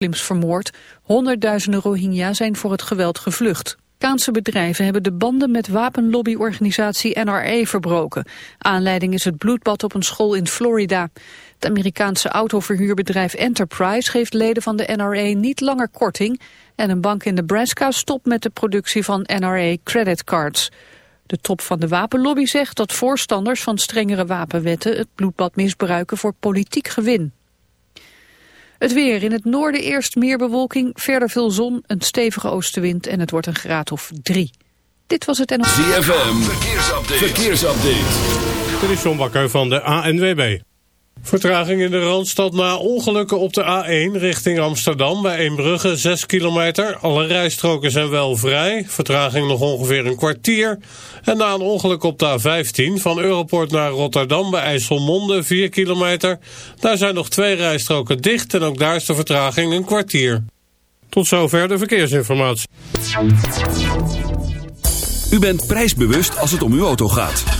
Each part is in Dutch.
moslims vermoord. Honderdduizenden Rohingya zijn voor het geweld gevlucht. Amerikaanse bedrijven hebben de banden met wapenlobbyorganisatie NRA verbroken. Aanleiding is het bloedbad op een school in Florida. Het Amerikaanse autoverhuurbedrijf Enterprise geeft leden van de NRA niet langer korting... en een bank in Nebraska stopt met de productie van NRA creditcards. De top van de wapenlobby zegt dat voorstanders van strengere wapenwetten... het bloedbad misbruiken voor politiek gewin. Het weer. In het noorden eerst meer bewolking, verder veel zon, een stevige oostenwind en het wordt een graad of drie. Dit was het NOS. ZFM, verkeersupdate. verkeersupdate. Dit is John Bakker van de ANWB. Vertraging in de Randstad na ongelukken op de A1 richting Amsterdam bij Eembrugge 6 kilometer. Alle rijstroken zijn wel vrij, vertraging nog ongeveer een kwartier. En na een ongeluk op de A15 van Europort naar Rotterdam bij IJsselmonde 4 kilometer. Daar zijn nog twee rijstroken dicht en ook daar is de vertraging een kwartier. Tot zover de verkeersinformatie. U bent prijsbewust als het om uw auto gaat.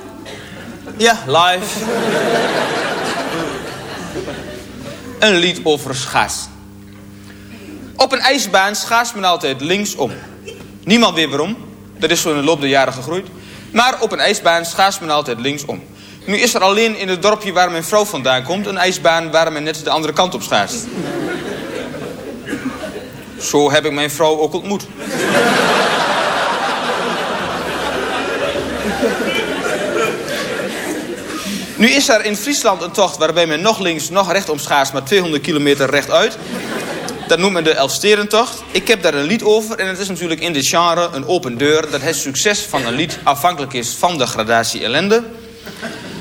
Ja, live. Een lied over schaats. Op een ijsbaan schaats men altijd linksom. Niemand weet waarom. Dat is zo in de loop der jaren gegroeid. Maar op een ijsbaan schaats men altijd linksom. Nu is er alleen in het dorpje waar mijn vrouw vandaan komt... een ijsbaan waar men net de andere kant op schaatst. Zo heb ik mijn vrouw ook ontmoet. Nu is er in Friesland een tocht waarbij men nog links, nog rechtom schaats, maar 200 kilometer rechtuit. Dat noemt men de Elfsterentocht. Ik heb daar een lied over en het is natuurlijk in dit genre een open deur... dat het succes van een lied afhankelijk is van de gradatie ellende.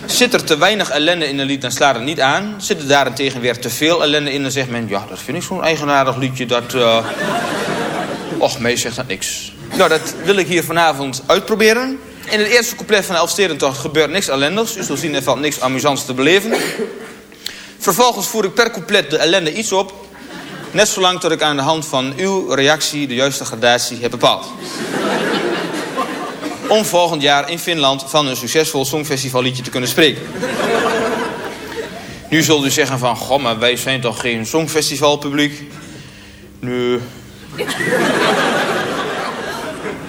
Zit er te weinig ellende in een lied, dan slaat het niet aan. Zit er daarentegen weer te veel ellende in, dan zegt men... ja, dat vind ik zo'n eigenaardig liedje, dat... eh, Och, mij zegt dat niks. Nou, dat wil ik hier vanavond uitproberen. In het eerste couplet van de Elfsterentocht gebeurt niks ellendigs. U zult zien, er valt niks amusants te beleven. Vervolgens voer ik per couplet de ellende iets op. Net zolang tot ik aan de hand van uw reactie de juiste gradatie heb bepaald. Om volgend jaar in Finland van een succesvol songfestivalliedje te kunnen spreken. Nu zult u zeggen van, goh, maar wij zijn toch geen songfestivalpubliek? Nee.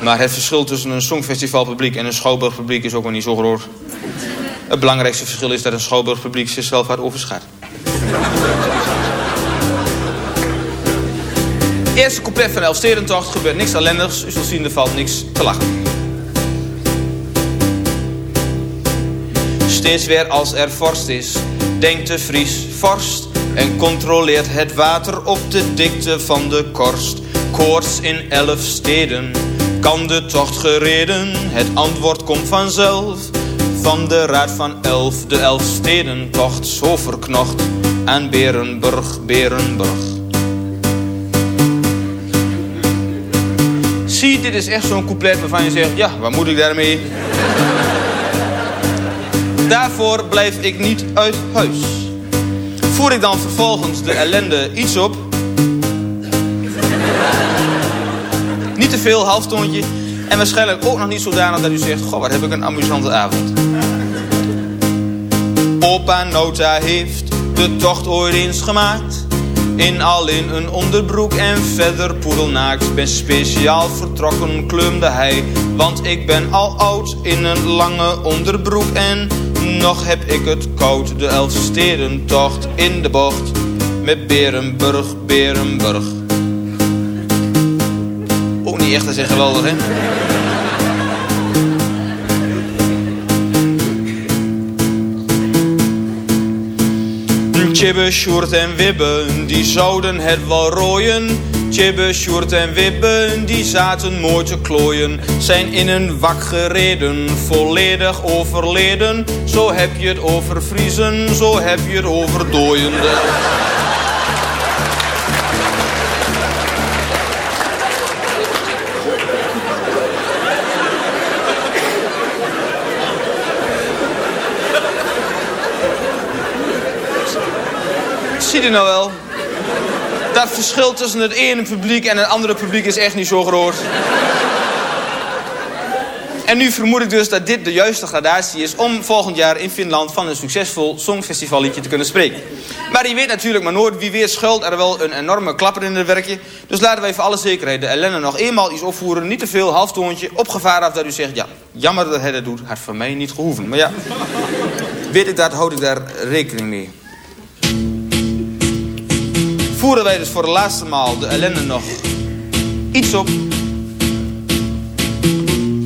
Maar het verschil tussen een songfestivalpubliek en een schouwburgpubliek is ook wel niet zo groot. Het belangrijkste verschil is dat een schouwburgpubliek zichzelf hard overschat. Eerste couplet van de Elfsterentocht gebeurt niks ellendigs. U zult zien, er valt niks te lachen. Steeds weer als er vorst is, denkt de Fries vorst... en controleert het water op de dikte van de korst. Koorts in elf steden, kan de tocht gereden? Het antwoord komt vanzelf, van de raad van elf. De Elfstedentocht, zo verknocht, aan Berenburg, Berenburg. Zie, dit is echt zo'n couplet waarvan je zegt... ja, wat moet ik daarmee? Daarvoor blijf ik niet uit huis. Voer ik dan vervolgens de ellende iets op... te veel, halftoontje... en waarschijnlijk ook nog niet zodanig dat u zegt... goh, wat heb ik een amusante avond. Opa Nota heeft de tocht ooit eens gemaakt... In al in een onderbroek en verder poedelnaakt. Ben speciaal vertrokken, klumde hij. Want ik ben al oud in een lange onderbroek. En nog heb ik het koud. De Elfstedentocht in de bocht. Met Berenburg, Berenburg. Nee, echt, dat is echt geweldig, hè? Chibbe, Sjoerd en Wibbe, die zouden het wel rooien. Chibbe, Sjoerd en Wibbe, die zaten mooi te klooien. Zijn in een wak gereden, volledig overleden. Zo heb je het over Vriezen, zo heb je het over dooien. Zie je nou wel? Dat verschil tussen het ene publiek en het andere publiek is echt niet zo groot. En nu vermoed ik dus dat dit de juiste gradatie is... om volgend jaar in Finland van een succesvol songfestivalliedje te kunnen spreken. Maar je weet natuurlijk maar nooit, wie weet schuilt er wel een enorme klapper in het werkje. Dus laten wij voor alle zekerheid de ellende nog eenmaal iets opvoeren. Niet te veel, halftoontje, op gevaar dat u zegt... ja, jammer dat hij dat doet, had voor mij niet gehoeven. Maar ja, weet ik dat, houd ik daar rekening mee. Voeren wij dus voor de laatste maal de ellende nog iets op.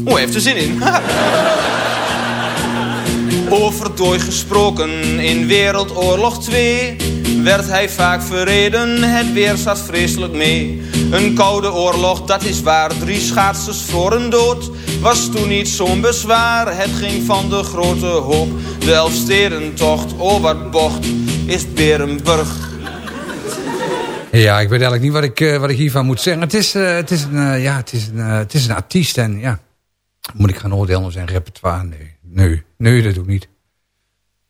Oh, heeft er zin in. Over dooi gesproken in Wereldoorlog 2 werd hij vaak verreden, het weer zat vreselijk mee. Een koude oorlog, dat is waar, drie schaatsers voor een dood. Was toen niet zo'n bezwaar, het ging van de grote hoop. De Elfstedentocht, oh wat bocht, is Berenburg. Ja, ik weet eigenlijk niet wat ik, eh, wat ik hiervan moet zeggen. Het is, eh, het is, een, eh, ja, het is, een, het is een artiest en ja... Moet ik gaan oordelen op zijn repertoire? Nee, nee, nee dat doe ik niet.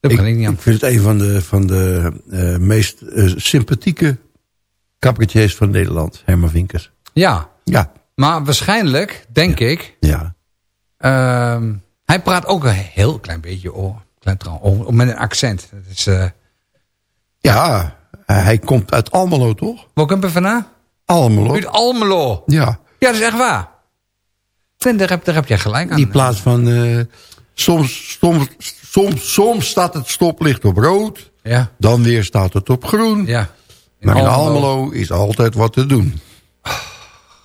Dat Ik, kan ik niet aan. ik vind het een van de, van de meest sympathieke cabaretiers van Nederland, Herman Vinkers. Ja, Ja, maar waarschijnlijk, denk ik... ja. ehm, hij praat ook een heel klein beetje oh, klein trouw, oh, met een accent. Dat is, Ja, hij komt uit Almelo, toch? waar komt hij vandaan? Almelo. Uit Almelo. Ja, Ja, dat is echt waar. En daar heb, daar heb jij gelijk aan. die plaats van... eh, soms, soms, soms, soms staat het stoplicht op rood, Ja, dan weer staat het op groen. ja. maar in Almelo is altijd wat te doen.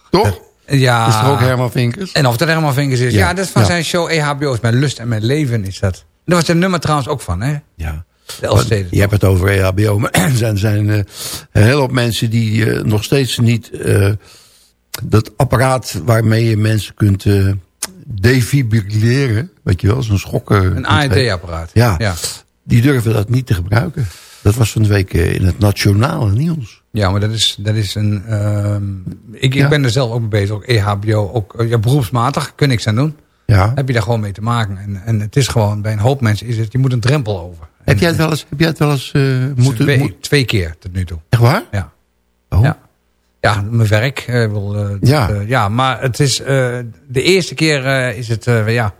Toch? Ja. Is er ook Herman Vinkers? En of het Herman Vinkers is. Ja, Ja, dat is van ja. zijn show EHBO's. Met lust en met leven is dat. Daar was een nummer trouwens ook van, hè? Ja. De. Je hebt het over EHBO, maar er zijn, zijn eh, een hele hoop mensen die eh, nog steeds niet... eh, dat apparaat waarmee je mensen kunt defibrilleren, weet je wel, zo'n schokken... Een AED-apparaat. Ja. ja. Die durven dat niet te gebruiken. Dat was van de week in het nationale nieuws. Ja, maar dat is, dat is een... ehm, ik, ik Ja. ben er zelf ook mee bezig. Ook EHBO. Ook, ja, beroepsmatig. Kun niks aan doen. Ja. Heb je daar gewoon mee te maken. En, en het is gewoon... Bij een hoop mensen is het... Je moet een drempel over. Heb jij het wel eens, heb jij het wel eens eh, moeten... twee, moet- twee keer tot nu toe. echt waar? Ja. Oh. Ja. Ja, mijn werk. eh, wil, eh, Ja. ja, maar het is... de eerste keer is het... ja,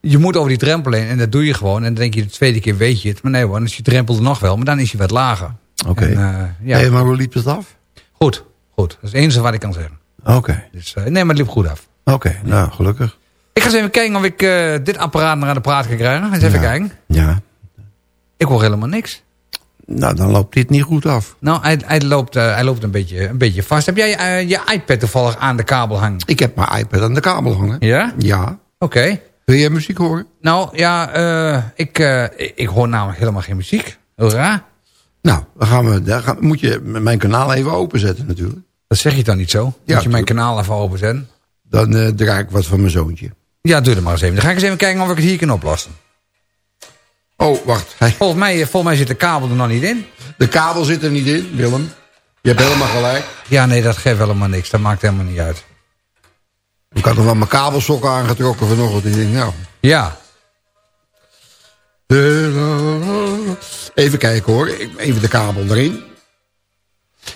je moet over die drempel heen en dat doe je gewoon. En dan denk je de tweede keer weet je het. Maar nee hoor, dan is je drempel er nog wel. Maar dan is hij wat lager. Oké. Eh, ja, Hey, maar hoe liep het af? goed. Goed. Dat is het enige wat ik kan zeggen. Oké. Dus, nee, maar het liep goed af. Oké, nou gelukkig. Ik ga eens even kijken of ik dit apparaat naar aan de praat kan krijgen. Eens even Ja. kijken. Ja. Ik hoor helemaal niks. Nou, dan loopt dit niet goed af. Nou, hij, hij, loopt, eh, hij loopt een beetje, een beetje vast. Heb jij eh, je iPad toevallig aan de kabel hangen? Ik heb mijn iPad aan de kabel hangen. Ja? Ja. Oké. Wil jij muziek horen? Nou, ja, eh, ik, ik- hoor namelijk helemaal geen muziek. Heel raar. Nou, dan gaan we, dan gaan, moet je mijn kanaal even openzetten natuurlijk. Dat zeg je dan niet zo? Moet je mijn kanaal even openzetten? Dan draai ik wat van mijn zoontje. Ja, doe dat maar eens even. Dan ga ik eens even kijken of ik het hier kan oplossen. Oh, wacht. Volgens mij, eh, volgens mij zit de kabel er nog niet in. De kabel zit er niet in, Willem. Je hebt helemaal gelijk. Ja, nee, dat geeft helemaal niks. Dat maakt helemaal niet uit. Ik had nog wel mijn kabelsokken aangetrokken vanochtend. Ik denk, nou... Ja, Even kijken hoor. Even de kabel erin.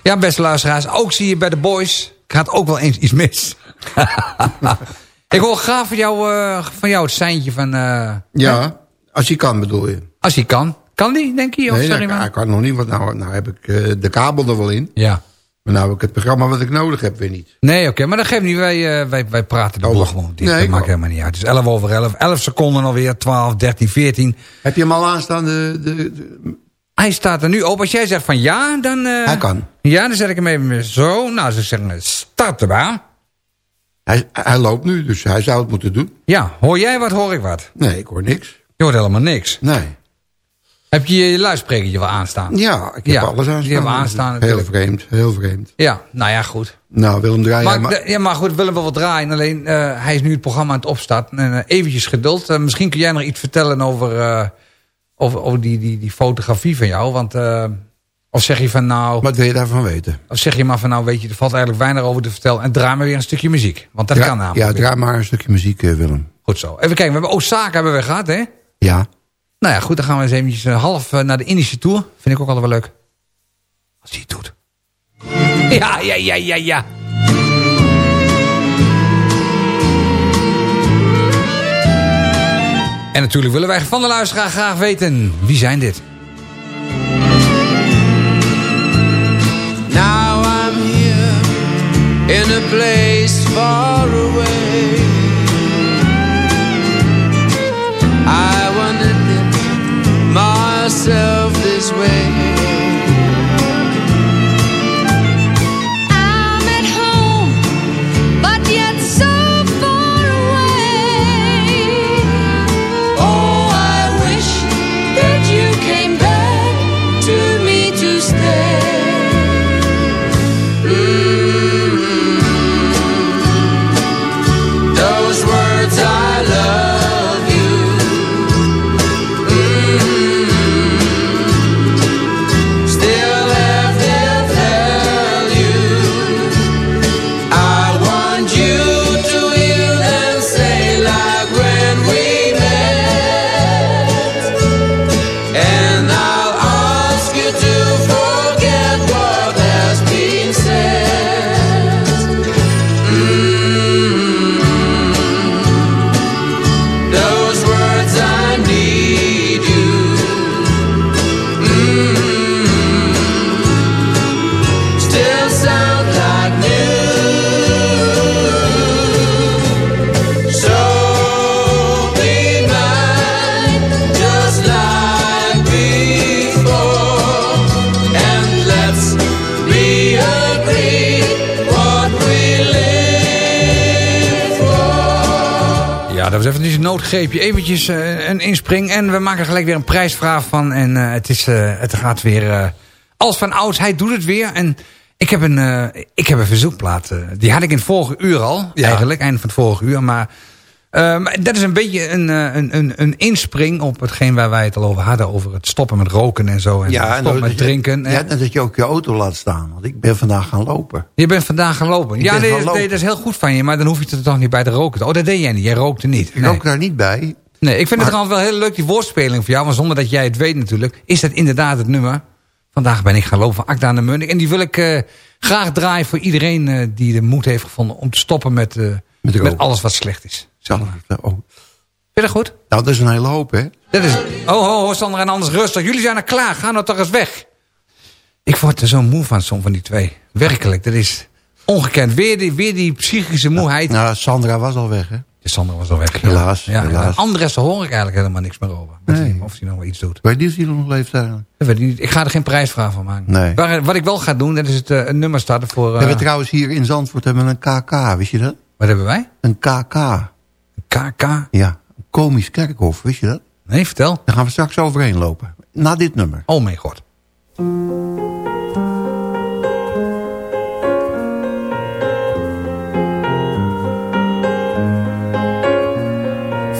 Ja, beste luisteraars, ook zie je bij de boys... gaat ook wel eens iets mis. ik hoor graag van jou, eh, van jou het seintje van... eh, Ja, als je kan bedoel je. als hij kan. Kan die, denk je? Of Nee, nou, ik kan nog niet, want nou, nou heb ik eh, de kabel er wel in. Ja. Maar nou heb ik het programma wat ik nodig heb weer niet. Nee, oké, maar dat geeft niet. Wij, eh, wij, wij praten de Oh, boel gewoon. Nee, dat maakt helemaal niet uit. Het is 11 over 11. 11 seconden alweer. 12, 13, 14. Heb je hem al aanstaan? De, de, de- Hij staat er nu op. Als jij zegt van ja, dan... eh, Hij kan. Ja, dan zet ik hem even zo. Nou, ze zeggen starten maar. Hij, hij loopt nu, dus hij zou het moeten doen. Ja, hoor jij wat, hoor ik wat? Nee, ik hoor niks. Je hoort helemaal niks. Nee. Heb je je luidsprekertje wel aanstaan? Ja, ik heb Ja, alles aanstaan. die aanstaan heel vreemd, heel vreemd. Ja, nou ja, goed. Nou, Willem, draai Maar, maar... ja, maar goed, Willem wil wel draaien. Alleen, eh, hij is nu het programma aan het opstarten. En, eh, eventjes geduld. Eh, misschien kun jij nog iets vertellen over, over, over die, die, die fotografie van jou. Want, of zeg je van nou... Wat wil je daarvan weten? Of zeg je maar van nou, weet je, er valt eigenlijk weinig over te vertellen. En draai maar weer een stukje muziek. Want dat kan namelijk. Ja, draai maar een stukje muziek, Willem. Goed zo. Even kijken, we hebben Osaka hebben we gehad, hè? Ja. Nou ja, goed, dan gaan we eens eventjes eh, half eh, naar de Indische Tour. Vind ik ook altijd wel leuk. Als hij het doet. Ja, ja, ja, ja, ja. En natuurlijk willen wij van de luisteraar graag weten, wie zijn dit? Now I'm here in a place far away. Myself this way. Noodgreepje. Eventjes eh, een inspring. En we maken er gelijk weer een prijsvraag van. En eh, het, is, eh, het gaat weer als van ouds. Hij doet het weer. En ik heb een, ik heb een verzoekplaat. die had ik in het vorige uur al. Eigenlijk, einde van het vorige uur. Maar maar dat is een beetje een, eh, een, een, een inspring op hetgeen waar wij het al over hadden. Over het stoppen met roken en zo. En stoppen dat met je- drinken. Ja, en dat je ook je auto laat staan. Want ik ben vandaag gaan lopen. Je bent vandaag gaan lopen. Ik ja, nee, gaan nee, lopen. dat is heel goed van je. Maar dan hoef je er toch niet bij te roken. Oh, dat deed jij niet. Jij rookte niet. Ik Nee. rook daar niet bij. Nee, ik vind het trouwens wel heel leuk, die woordspeling voor jou. Maar zonder dat jij het weet natuurlijk. Is dat inderdaad het nummer. Vandaag ben ik gaan lopen van Akda aan de Munnik. En die wil ik eh, graag draaien voor iedereen eh, die de moed heeft gevonden... om te stoppen met, Met met, alles wat slecht is. Zelf, oh. Vind je dat goed? Nou, dat is een hele hoop, hè? Dat is... Oh, ho, ho, Sander en anders rustig. Jullie zijn er klaar. Ga nou toch eens weg. Ik word er zo moe van, som van die twee. Werkelijk, dat is ongekend. Weer die, weer die psychische moeheid. Nou, Sandra was al weg, hè? De Sander was al weg. Helaas, Ja, helaas. ja. Andres, daar hoor ik eigenlijk helemaal niks meer over. Nee. niet Of hij nog wel iets doet. Weet je of die nog leeft eigenlijk? Dat weet ik niet. Ik ga er geen prijsvraag van maken. Nee. Waar- wat ik wel ga doen, dat is het, eh, een nummer starten voor... We eh, hebben trouwens hier in Zandvoort hebben we een KK, wist je dat? wat hebben wij? Een KK. KK? Ja, komisch kerkhof, wist je dat? Nee, vertel. Daar gaan we straks overheen lopen. Na dit nummer. Oh mijn god.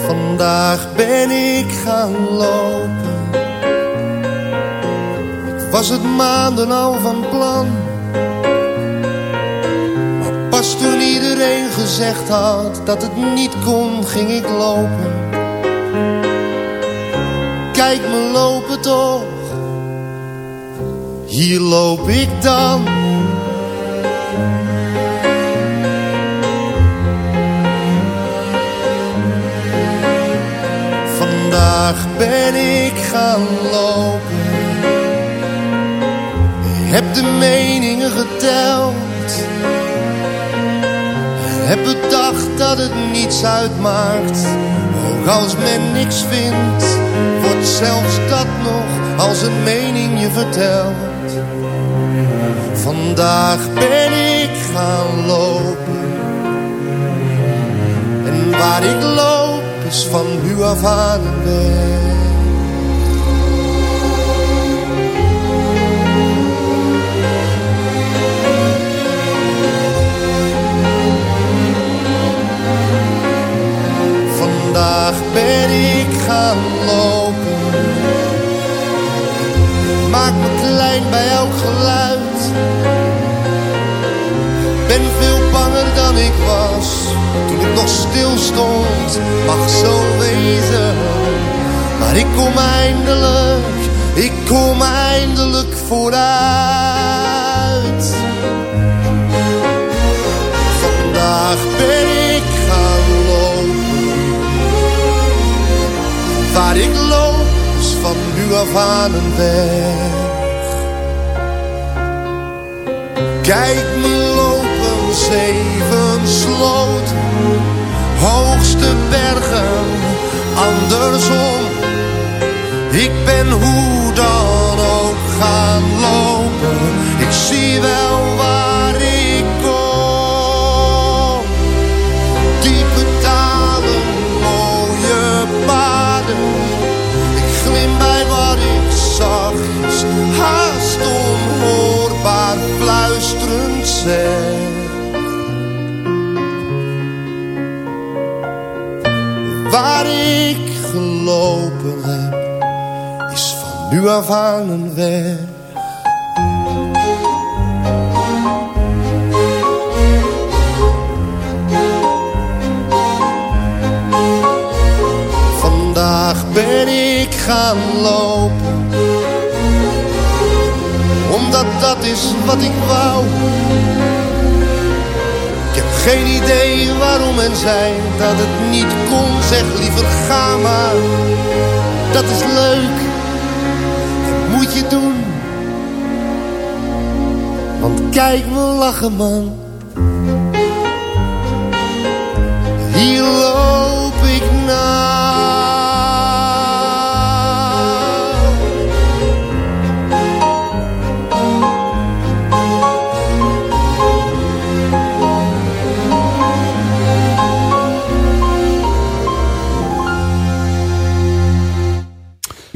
Vandaag ben ik gaan lopen. Ik was het maanden al van plan. Pas toen iedereen gezegd had dat het niet kon, ging ik lopen. Kijk me lopen toch. Hier loop ik dan. Vandaag ben ik gaan lopen. Heb de meningen geteld. Heb bedacht dat het niets uitmaakt. Ook als men niks vindt, wordt zelfs dat nog als een mening je vertelt. Vandaag ben ik gaan lopen. Waar ik loop is van nu af aan een weg. Vandaag ben ik gaan lopen. Maak me klein bij elk geluid. Ben veel banger dan ik was. Toen ik nog stil stond, mag zo wezen. Maar ik kom eindelijk, ik kom eindelijk vooruit. Ik loop van nu af aan een weg. Kijk me lopen, zeven sloten, hoogste bergen, andersom. Ik ben hoe dan ook gaan lopen, ik zie wel waar nu af. Vandaag ben ik gaan lopen Omdat dat is wat ik wou Ik heb geen idee waarom en zij Dat het niet kon, zeg liever ga maar Dat is leuk, moet je doen. Want kijk me lachen man. Hier loop ik nou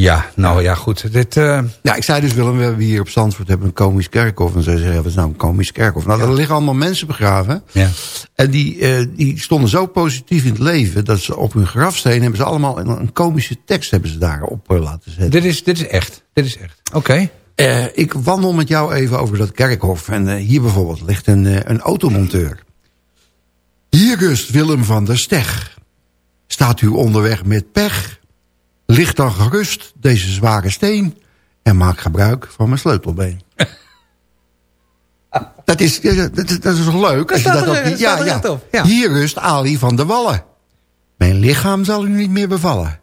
Ja, nou ja, goed. Dit, eh, Ja, ik zei dus Willem, we hebben hier op Zandvoort hebben een komisch kerkhof. En ze zeggen, wat is nou een komisch kerkhof? Nou, er liggen allemaal mensen begraven. ja. En die, eh, die stonden zo positief in het leven... dat ze op hun grafsteen hebben ze allemaal een, een komische tekst hebben ze daarop uh, laten zetten. Dit, is, dit is echt. Dit is echt. Oké. Eh, ik wandel met jou even over dat kerkhof. En eh, hier bijvoorbeeld ligt een, eh, een automonteur. Hier rust Willem van der Steg. Staat u onderweg met pech? Ligt dan gerust deze zware steen... en maak gebruik van mijn sleutelbeen. dat, is, ja, dat, is- dat is toch leuk? als je ook dat er echt op, ja. Hier rust Ali van der Wallen. Mijn lichaam zal u niet meer bevallen.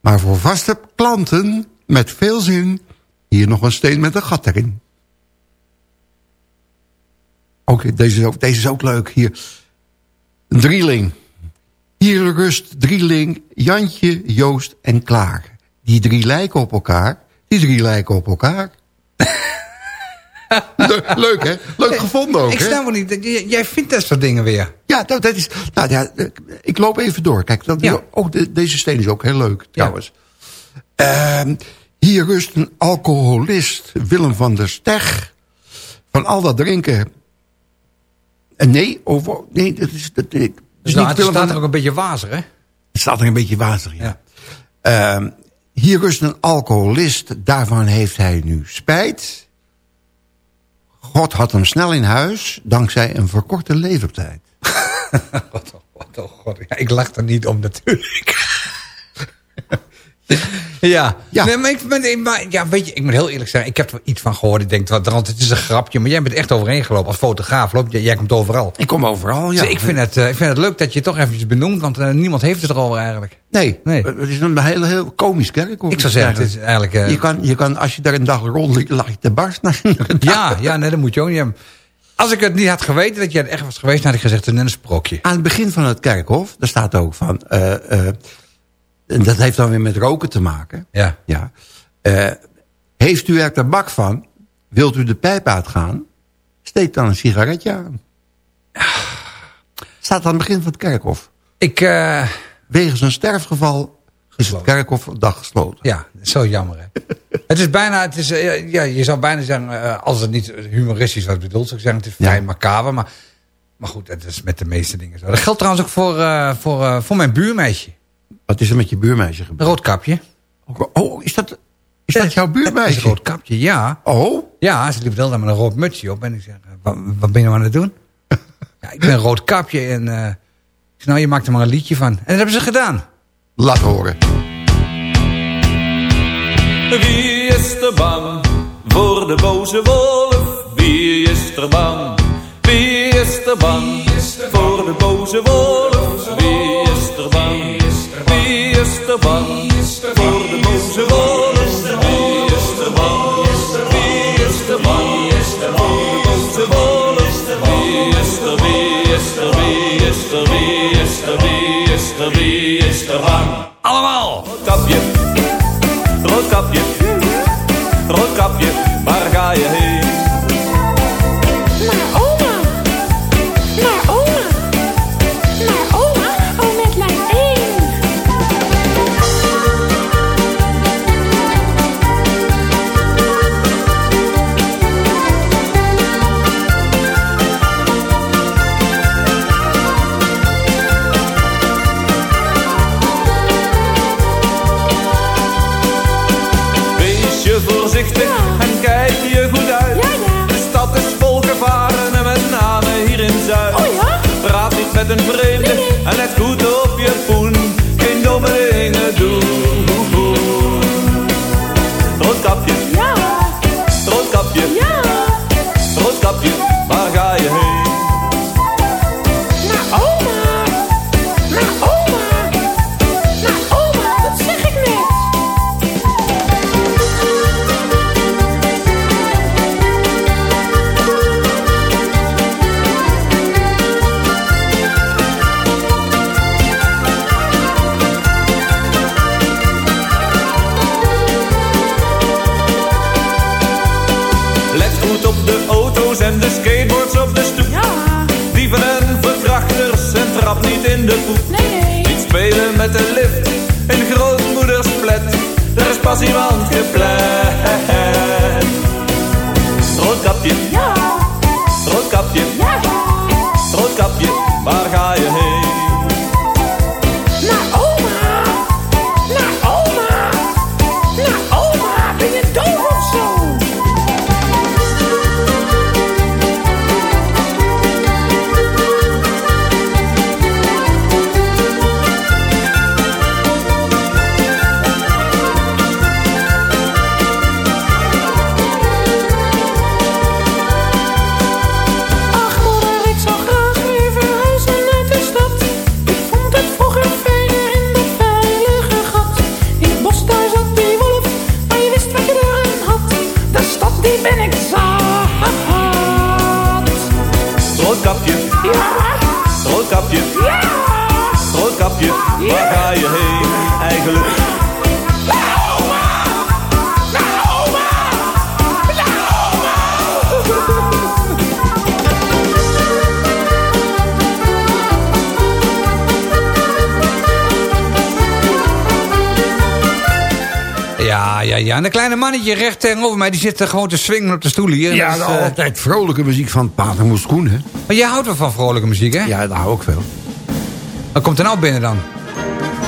Maar voor vaste klanten met veel zin... hier nog een steen met een gat erin. Oké, deze, is ook, deze is ook leuk. Hier. Een drieling. Hier rust drieling Jantje, Joost en Klaar. Die drie lijken op elkaar. Die drie lijken op elkaar. Le- leuk, hè? Leuk gevonden ook, Ik snap het niet. Jij vindt dat soort dingen weer. Ja, dat, dat is. Nou ja, ik loop even door. Kijk, dat, Ja. ook de- deze steen is ook heel leuk, trouwens. Ehm, hier rust een alcoholist, Willem van der Steg. Van al dat drinken. En nee, over, nee, dat is. Dat, ik, Dus nou, het staat er ook een beetje wazig, hè? Het staat er een beetje wazig. Ja. Ehm, hier rust een alcoholist, daarvan heeft hij nu spijt. God had hem snel in huis, dankzij een verkorte leeftijd. Wat, oh, wat, oh god. Ja, ik lach er niet om natuurlijk. ja. Ja. Nee, maar ik, ben, maar, ja, weet je, ik moet heel eerlijk zeggen. Ik heb er iets van gehoord. Ik denk, wat, het is een grapje. Maar jij bent echt overheen gelopen. Als fotograaf loop jij komt overal. Ik kom overal, ja. Dus ik vind, het, eh, ik vind het leuk dat je het toch eventjes benoemt. Want eh, niemand heeft het erover eigenlijk. Nee, Nee. het is een heel, heel komisch kerkhof. Ik zou zeggen, het is eigenlijk... eh, je, kan, je kan, als je daar een dag rondliep, lag je te barst. ja, ja, nee, dat moet je ook niet hebben. Als ik het niet had geweten dat jij er echt was geweest... dan had ik gezegd, een sprookje. Aan het begin van het kerkhof, daar staat ook van... en dat heeft dan weer met roken te maken. Ja. Ja. Eh, heeft u er tabak van? Wilt u de pijp uitgaan? Steek dan een sigaretje aan. Staat aan het begin van het kerkhof. Ik, eh, Wegens een sterfgeval is het kerkhof dag gesloten. ja, dat zo jammer. Hè? het is bijna, het is, eh, ja, je zou bijna zeggen, als het niet humoristisch was bedoeld, zou ik zeggen, het is vrij Ja. macaber. Maar, maar goed, het is met de meeste dingen zo. Dat geldt trouwens ook voor, voor, voor mijn buurmeisje. Wat is er met je buurmeisje Een gebeurd? rood kapje. Oh, is dat, is dat jouw Dat is een buurmeisje? rood kapje, ja. Oh, Ja, ze liep hele tijd met een rood mutsje op. En ik zeg, eh, wat, wat ben je nou aan het doen? ja, ik ben een rood kapje en eh, ik zeg, nou, je maakt er maar een liedje van. En dat hebben ze gedaan. laat horen. Wie is er bang voor de boze wolf? Wie is er bang? Wie is er bang voor de boze wolf? Wie niet mannetje recht tegenover mij, die zit er gewoon te swingen op de stoel hier. Ja, dat is, eh, altijd vrolijke muziek van Pater Moeskoen, hè? maar jij houdt wel van vrolijke muziek, hè? Ja, daar hou ik veel. Wat komt er nou binnen dan?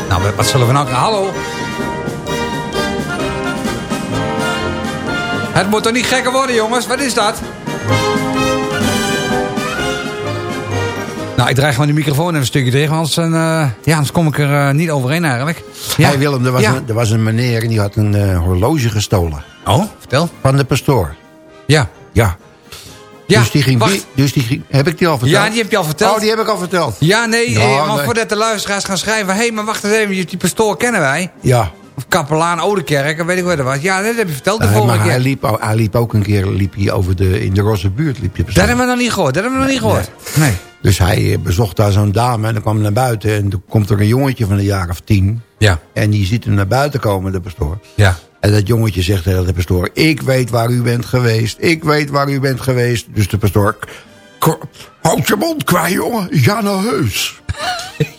Nou, wat zullen we nou... Hallo? Het moet toch niet gekker worden, jongens? Wat is dat? Nou, ik draai gewoon die microfoon even een stukje tegen, anders, eh, ja, anders kom ik er eh, niet overheen eigenlijk. Ja. Hey Willem, er was, Ja. een, er was een meneer en die had een eh, horloge gestolen. Oh, vertel. Van de pastoor. Ja. Ja. Ja, dus die ging... wacht. Dus die ging, heb ik die al verteld? Ja, die heb je al verteld. Oh, die heb ik al verteld. Ja, nee, Ja, eh, maar nee. voordat de luisteraars gaan schrijven... hé, hey, maar wacht eens even, die pastoor kennen wij. Ja. Of kapelaan Oudekerk, weet ik wat dat was. Ja, dat heb je verteld de Nee, vorige maar keer. hij liep, hij liep ook een keer liep hij over de, in de Rosse buurt. Liep je Dat hebben we nog niet gehoord, dat hebben we nog niet gehoord. Nee. Dus hij eh, bezocht daar zo'n dame en dan kwam hij naar buiten. En toen komt er een jongetje van een jaar of tien. Ja, En die ziet hem naar buiten komen, de pastoor. ja. En dat jongetje zegt tegen de pastoor... Ik weet waar u bent geweest. Ik weet waar u bent geweest. Dus de pastoor... "K- Houd je mond kwijt, jongen. Ja, nou heus.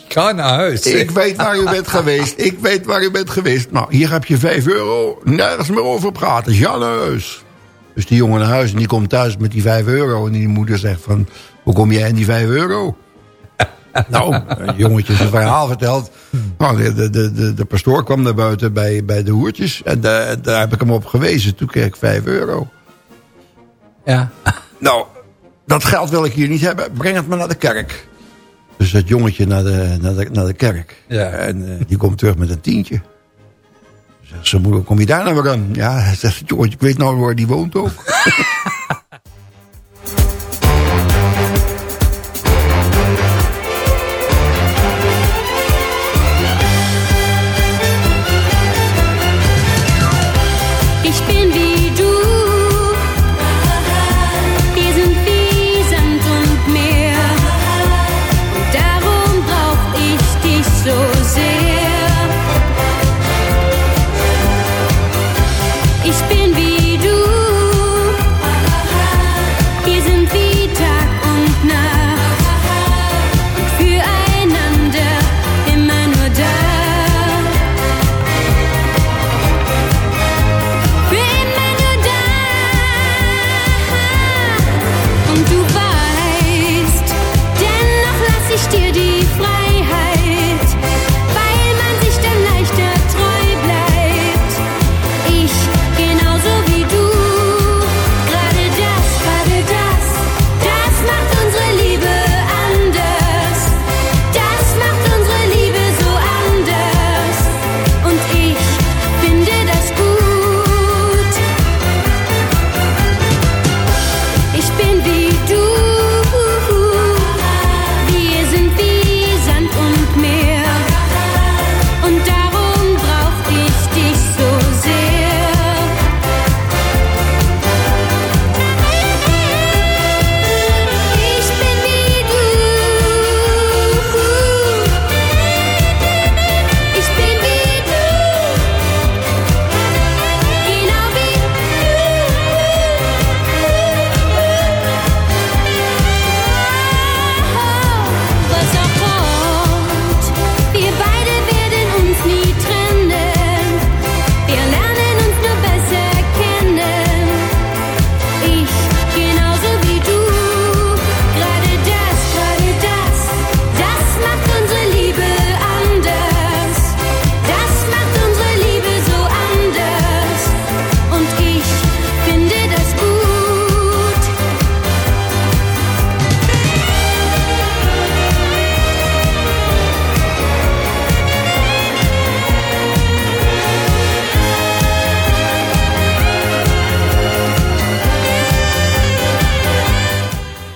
Ga naar huis. Ik weet waar u bent geweest. Ik weet waar u bent geweest. Nou, hier heb je 5 euro. Nergens meer over praten. Ja, naar huis. Dus die jongen naar huis en die komt thuis met die 5 euro. En die moeder zegt van, hoe kom jij aan die 5 euro? nou, een jongetje zijn verhaal verteld. Nou, de, de, de, de, de pastoor kwam naar buiten bij, bij de hoertjes. En daar, daar heb ik hem op gewezen. Toen kreeg ik 5 euro. Ja. Nou, dat geld wil ik hier niet hebben. Breng het maar naar de kerk. Dus dat jongetje naar de, naar de, naar de kerk. Ja. En eh, die komt terug met een tientje. Zegt zijn moeder, kom je daar nou weer aan? Ja, zegt het jongetje, ik weet nou waar die woont ook.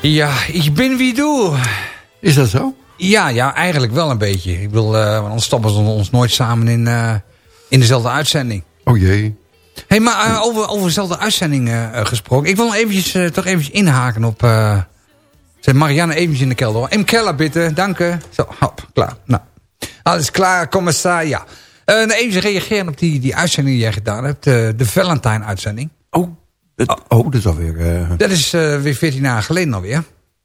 Ja, ik ben wie doe. Is dat zo? Ja, ja, eigenlijk wel een beetje. Ik wil, eh, want anders stappen ze ons nooit samen in, eh, in dezelfde uitzending. Oh jee. hey, maar eh, over, over dezelfde uitzending eh, eh, gesproken. Ik wil nog eventjes, eh, toch eventjes inhaken op... eh zet Marianne eventjes in de kelder. Im keller, bitte. Dank u. Zo, hop, klaar. Nou, alles klaar, commissaris. Ja. Eh, nou, even reageren op die, die uitzending die jij gedaan hebt. eh, de Valentine-uitzending. Oh, dat, oh, dat is alweer... eh Dat is eh, weer 14 jaar geleden alweer.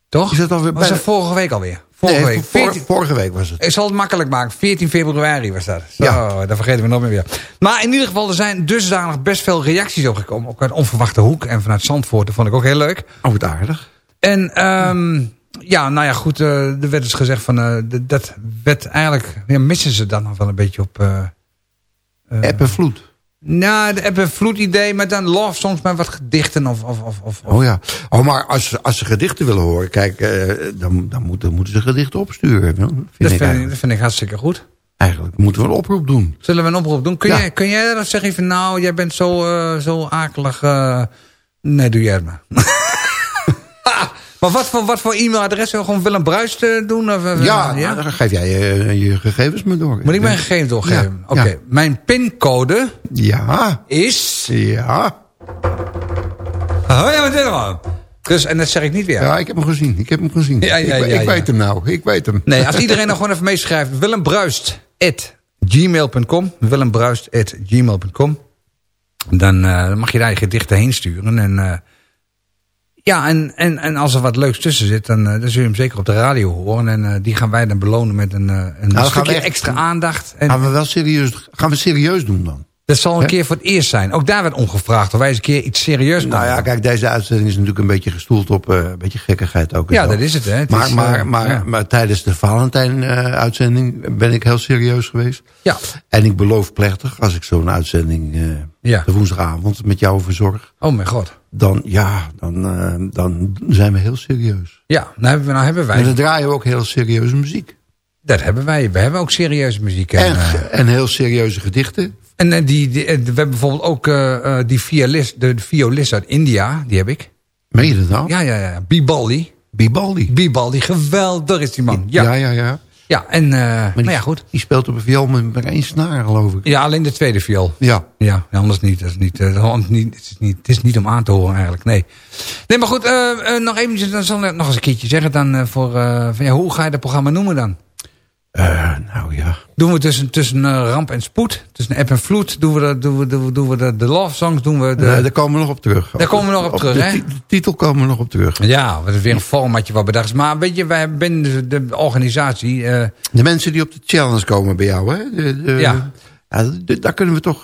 Toch? Is dat alweer Was vorige week alweer? Vorige nee, week. vor- 14 vorige week was het. Ik zal het makkelijk maken. 14 februari was dat. Zo, Ja. dat vergeten we nog meer weer. Maar in ieder geval, er zijn dusdanig best veel reacties op gekomen. Ook uit onverwachte hoek en vanuit Zandvoort. Dat vond ik ook heel leuk. Oh, wat aardig. En ehm, ja, nou ja, goed. eh, er werd dus gezegd van... dat werd eigenlijk... Ja, missen ze dan nog wel een beetje op... App en vloed. Nou, de app en vloed idee, maar dan love songs met wat gedichten of... of, of, of Oh ja. Oh, maar als, ze- als ze gedichten willen horen, kijk, eh, dan, dan, moeten, moeten ze gedichten opsturen. Vind dat, ik vind ik, dat vind ik hartstikke goed. eigenlijk moeten we een oproep doen. Zullen we een oproep doen? Kun, Ja. jij, kun jij dat zeggen van nou, jij bent zo, eh, zo akelig. eh, nee, doe jij het maar. maar wat voor, wat voor e-mailadres? Gewoon Willem Bruis eh, doen? Of, eh, Ja, nou, dan geef jij je, je gegevens me door. Moet ik mijn gegevens doorgeven? Ja, Oké, ja. mijn pincode Ja, is... ja. Oh ja, wat is er? Dus, en dat zeg ik niet weer. Ja, ik heb hem gezien. Ik heb hem gezien. Ja, ja, ik, ja, ik weet hem nou. Ik weet hem. Nee, als iedereen nog gewoon even meeschrijft. willembruist.gmail.com Willembruist.gmail.com Dan eh, mag je daar je gedichten heen sturen. En eh, Ja, en, en, en als er wat leuks tussen zit, dan, eh, dan zul je hem zeker op de radio horen. En eh, die gaan wij dan belonen met een, eh, een gaan stukje we echt- extra aandacht. En Gaan we wel serieus, gaan we serieus doen dan? Dat zal een keer voor het eerst zijn. Ook daar werd omgevraagd of wij eens een keer iets serieus Nou ja, kijk, deze uitzending is natuurlijk een beetje gestoeld op eh, een beetje gekkigheid ook. Ja, zo. dat is het, hè. Het maar, is, maar, eh, maar, ja. maar tijdens de Valentijn-uitzending ben ik heel serieus geweest. Ja. En ik beloof plechtig, als ik zo'n uitzending eh, Ja. de woensdagavond met jou verzorg... Oh mijn god. dan, ja, dan, eh, dan zijn we heel serieus. Ja, nou hebben, we, nou hebben wij. En dan draaien we ook heel serieuze muziek. Dat hebben wij. We hebben ook serieuze muziek. En, En, eh, en heel serieuze gedichten. En eh, die, die, eh, we hebben bijvoorbeeld ook eh, die violist, de, de violist uit India. Die heb ik. Meen je dat nou? Ja, ja, ja. Bibaldi. Bibaldi. Bibaldi. Geweldig is die man. Ja, Ja, ja. ja, ja. en uh, Maar die, nou ja, goed. Die speelt op een viool met maar één snaar, geloof ik. Ja, alleen de tweede viool. Ja. Ja, anders niet. Dat is niet, niet, het, is niet het is niet om aan te horen eigenlijk, nee. Nee, maar goed, nog eventjes, dan zal ik nog eens een keertje zeggen dan voor, van, ja, hoe ga je dat programma noemen dan? Eh, nou ja. Doen we tussen, tussen eh, ramp en spoed, tussen app en vloed, doen we, de, doen we, doen we, doen we de, de love songs, doen we de... Nee, daar komen we nog op terug. Daar komen we nog op terug, hè? De titel komen we nog op terug. Ja, dat is weer een formatje wat bedacht is. Maar weet je, wij binnen de, organisatie... eh, De mensen die op de challenge komen bij jou, hè? De, Ja. daar kunnen we toch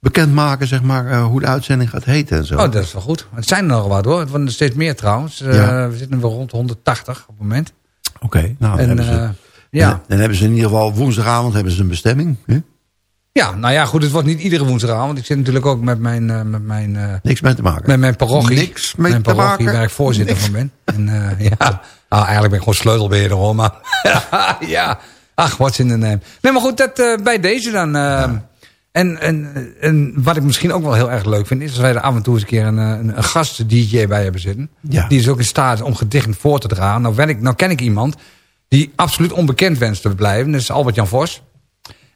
bekendmaken, zeg maar, hoe de uitzending gaat heten en zo. oh, dat is wel goed. Het zijn er nog wat hoor. Het worden er steeds meer trouwens. Ja. We zitten weer rond 180 op het moment. Oké, nou, dan, en, ja. dan, hebben ze in ieder geval woensdagavond hebben ze een bestemming. Hè? ja, nou ja, goed. Het wordt niet iedere woensdag want ik zit natuurlijk ook met mijn, eh, met mijn, eh, Niks mee te maken. met mijn parochie. Niks mee mijn te parochie maken. waar ik voorzitter Niks. van ben. En, eh, ja, nou, eigenlijk ben ik gewoon sleutelbeheerder hoor. Maar ja, ach, what's in the name. Nee, maar goed, dat bij deze dan. en, en, en wat ik misschien ook wel heel erg leuk vind... is als wij er af en toe eens een keer een, een, een gast-dj bij hebben zitten. Ja. Die is ook in staat om gedichten voor te dragen. Nou, wen ik, nou ken ik iemand die absoluut onbekend wenst te blijven. Dat is Albert-Jan Vos.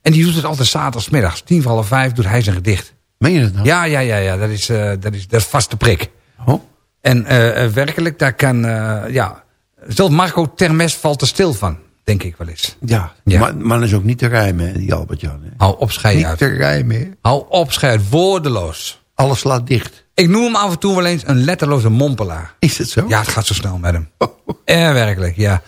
En die doet het altijd zaterdagmiddags. Tien voor half vijf doet hij zijn gedicht. Meen je dat nou? Ja, ja, ja, ja dat, is, eh, dat, is, dat is vaste prik. Oh, En eh, eh, werkelijk, daar kan... eh, ja, zelfs Marco Termes valt er stil van. Denk ik wel eens. ja. Ja. Maar, maar dat is ook niet te rijmen, hè, die Albert-Jan. Hou op, schei Niet uit. te rijmen, hè. Hou op, schei uit. Woordeloos. Alles slaat dicht. Ik noem hem af en toe wel eens een letterloze mompelaar. Is het zo? Ja, het gaat zo snel met hem. Ja, werkelijk, ja.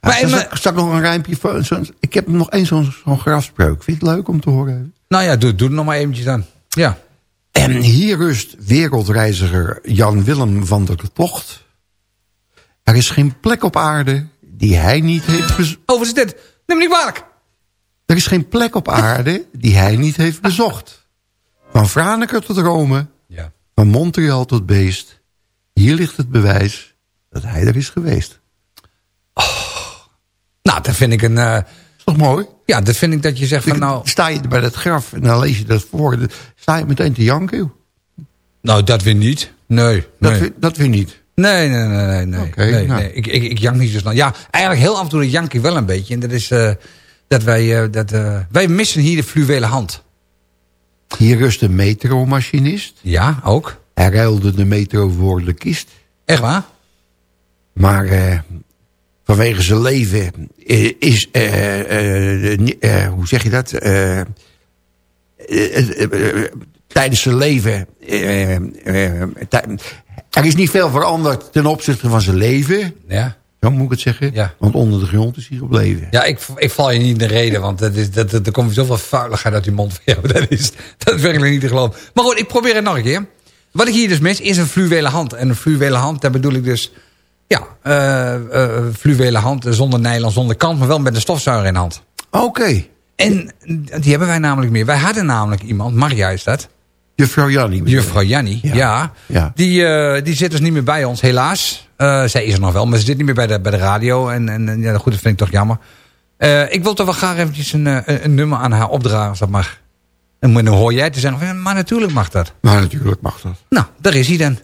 Ja, Maar, maar- straks nog een rijmpje. Van, zo, ik heb nog één zo'n zo'n grafspreuk. Vind je het leuk om te horen? nou ja, doe, doe het nog maar eventjes dan. Ja. En hier rust wereldreiziger Jan Willem van der Tocht. Er is geen plek op aarde die hij niet heeft bezocht. Oh, wat is dit? Neem me niet kwalijk. Er is geen plek op aarde die hij niet heeft bezocht. Van Franeker tot Rome, Ja. van Montreal tot Beest. Hier ligt het bewijs dat hij er is geweest. Nou, dat vind ik een... Is toch mooi? ja, dat vind ik dat je zegt van nou... Sta je bij dat graf en dan lees je dat voor. Sta je meteen te janken. Nou, dat weer niet. Nee, Dat, nee. vind, dat niet. Nee, nee, nee, nee. nee, Oké, nee, nou. nee. Ik, ik, ik jank niet zo snel. Ja, eigenlijk heel af en toe jank ik wel een beetje. En dat is eh, dat wij... eh, dat, wij missen hier de fluwele hand. Hier rust een metromachinist. Ja, ook. Hij ruilde de metro voor de kist. Echt waar? Maar vanwege zijn leven is... eh, eh, eh, hoe zeg je dat? Tijdens zijn leven... er is niet veel veranderd ten opzichte van zijn leven. Ja. Zo moet ik het zeggen. Ja. Want onder de grond is hij gebleven. Ja, ik, ik val je niet in de reden, want dat is, dat, dat, er komt zoveel vuiligheid uit die mond van jou. Dat is, dat is werkelijk niet te geloven. Maar goed, ik probeer het nog een keer. Wat ik hier dus mis, is een fluwele hand. En een fluwele hand, daar bedoel ik dus... Ja, eh eh, fluwele hand zonder nylon, zonder kant, maar wel met een stofzuiger in de hand. Oké. En die hebben wij namelijk meer. Wij hadden namelijk iemand, Maria is dat. Juffrouw je? Juffrouw Jannie, ja. Ja. Ja. Die, eh, die zit dus niet meer bij ons, helaas. Eh, zij is er nog wel, maar ze zit niet meer bij de, bij de radio. En, en ja, goed, dat vind ik toch jammer. Eh, ik wil toch wel graag eventjes een, eh, een, een nummer aan haar opdragen, als dat mag. En dan hoor jij te zeggen, maar natuurlijk mag dat. Maar natuurlijk mag dat. Nou, daar is hij dan.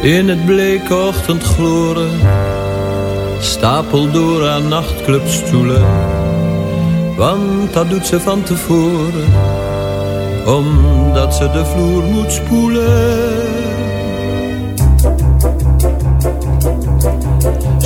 In het bleek ochtendgloren Stapel door aan nachtclubstoelen want dat doet ze van tevoren. Omdat ze de vloer moet spoelen.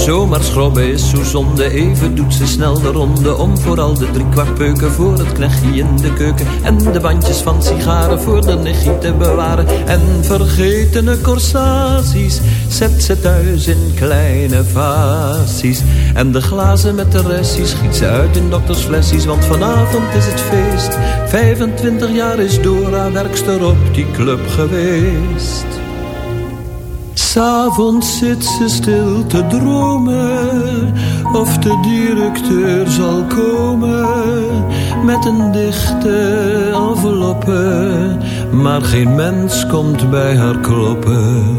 Zomaar schrobben is zo zonde, even doet ze snel de ronde Om. Vooral de drie kwart peuken voor het knechtje in de keuken. En de bandjes van sigaren voor de nichtje te bewaren. En vergetene corsaties zet ze thuis in kleine vaties En de glazen met de resties schiet ze uit in doktersflessies Want vanavond is het feest, 25 jaar is Dora werkster op die club geweest S'avonds zit ze stil te dromen Of de directeur zal komen Met een dichte enveloppe. Maar geen mens komt bij haar kloppen.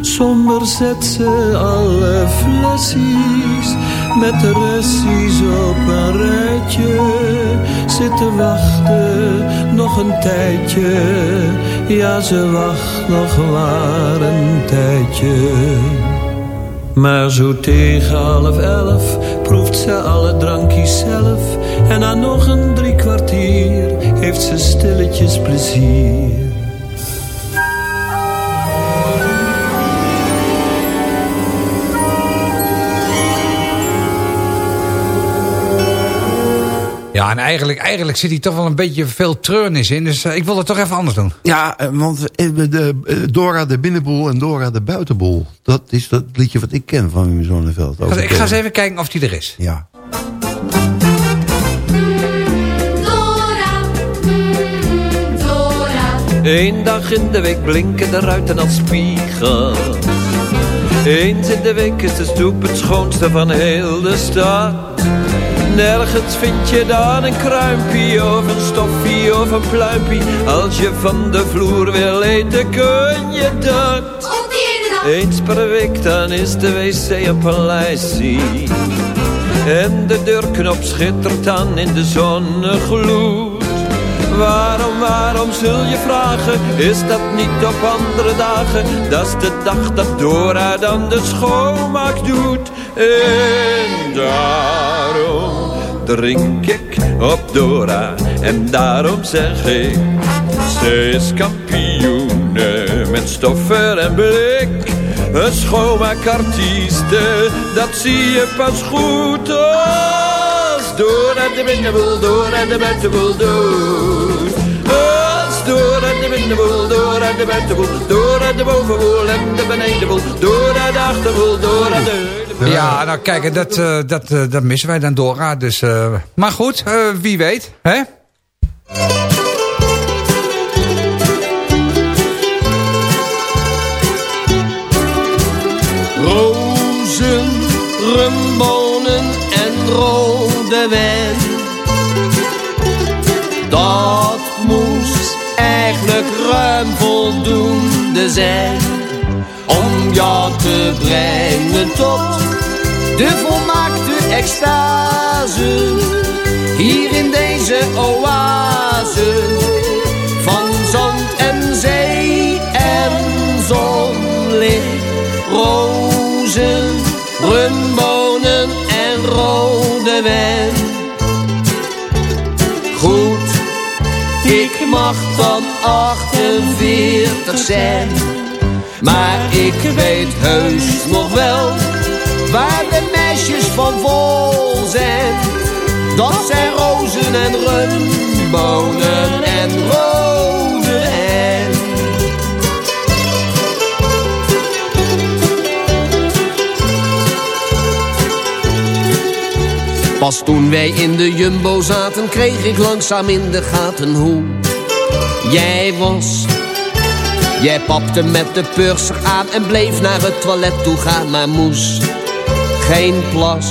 Somber zet ze alle flessies met de resties op een rijtje. Zitten wachten nog een tijdje. Ja, ze wacht nog maar een tijdje. Maar zo tegen half elf proeft ze alle drankjes zelf. En na nog een drie kwartier heeft ze stilletjes plezier Ja, en eigenlijk, eigenlijk zit hier toch wel een beetje veel treurnis in. Dus uh, ik wil het toch even anders doen. Ja, eh, want de, uh, Dora de binnenboel en Dora de buitenboel. Dat is dat liedje wat ik ken van Wim Zonneveld. Ik ga, ik ga eens even kijken of die er is. Ja. Dora, Dora. Eén dag in de week blinken de ruiten als spiegel. Eens in de week is de stoep het schoonste van heel de stad. Nergens vind je dan een kruimpie of een stoffie of een pluimpie. Als je van de vloer wil eten kun je dat. Op die. Eens per week dan is de wc op een lijstje. En de deurknop schittert dan in de zonnegloed. Waarom, waarom zul je vragen? Is dat niet op andere dagen? Dat is de dag dat Dora dan de schoonmaak doet. En daarom drink ik op Dora. En daarom zeg ik, ze is kampioen met stoffer en blik. Een schoonmaakartieste, dat zie je pas goed als Dora de binnenboel, Dora de buitenboel doet. Als Dora de binnenboel, Dora de buitenboel, Dora de bovenboel en de benedenboel, Dora de achterboel, Dora de... Ja, nou kijk, dat, uh, dat, uh, dat missen wij dan Dora. Dus, uh, maar goed, wie weet. Hè? Rozen, rumbonen en rode wijn. Dat moest eigenlijk ruim voldoende zijn. Om jou te brengen tot de volmaakte extase. Hier in deze oase van zand en zee en zonlicht. Rozen, rumbonen en rode wijn. Goed, ik mag dan 48 zijn. Maar ik weet heus nog wel waar de meisjes van vol zijn. Dat zijn rozen en rumbonen en rode wijn. Pas toen wij in de jumbo zaten, kreeg ik langzaam in de gaten hoe jij was. Jij papte met de purser aan en bleef naar het toilet toe gaan, maar moest geen plas.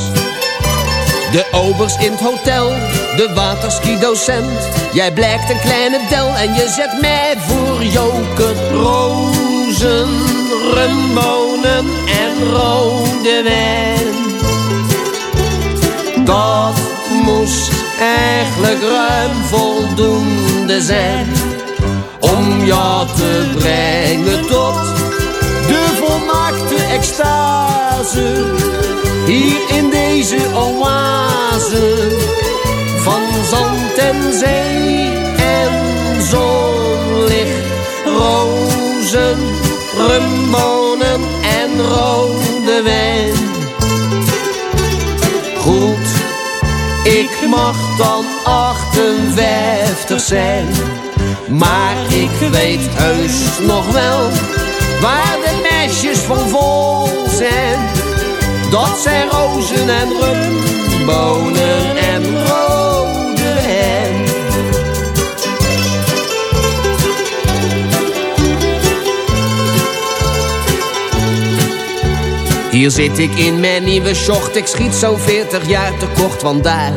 De obers in het hotel, de waterski-docent. Jij blijkt een kleine del en je zet mij voor joker. Rozen, rumbonen en rode wijn. Dat moest eigenlijk ruim voldoende zijn om jou te brengen tot de volmaakte extase. Hier in deze oase van en zee en zonlicht. Rozen, rumbonen en rode wijn. Goed, ik mag dan 58 zijn. Maar ik weet heus nog wel waar de meisjes van vol zijn. Dat zijn rozen en rum, bonen en rode wijn. Hier zit ik in mijn nieuwe sjocht, ik schiet zo'n 40 jaar tekort, want daar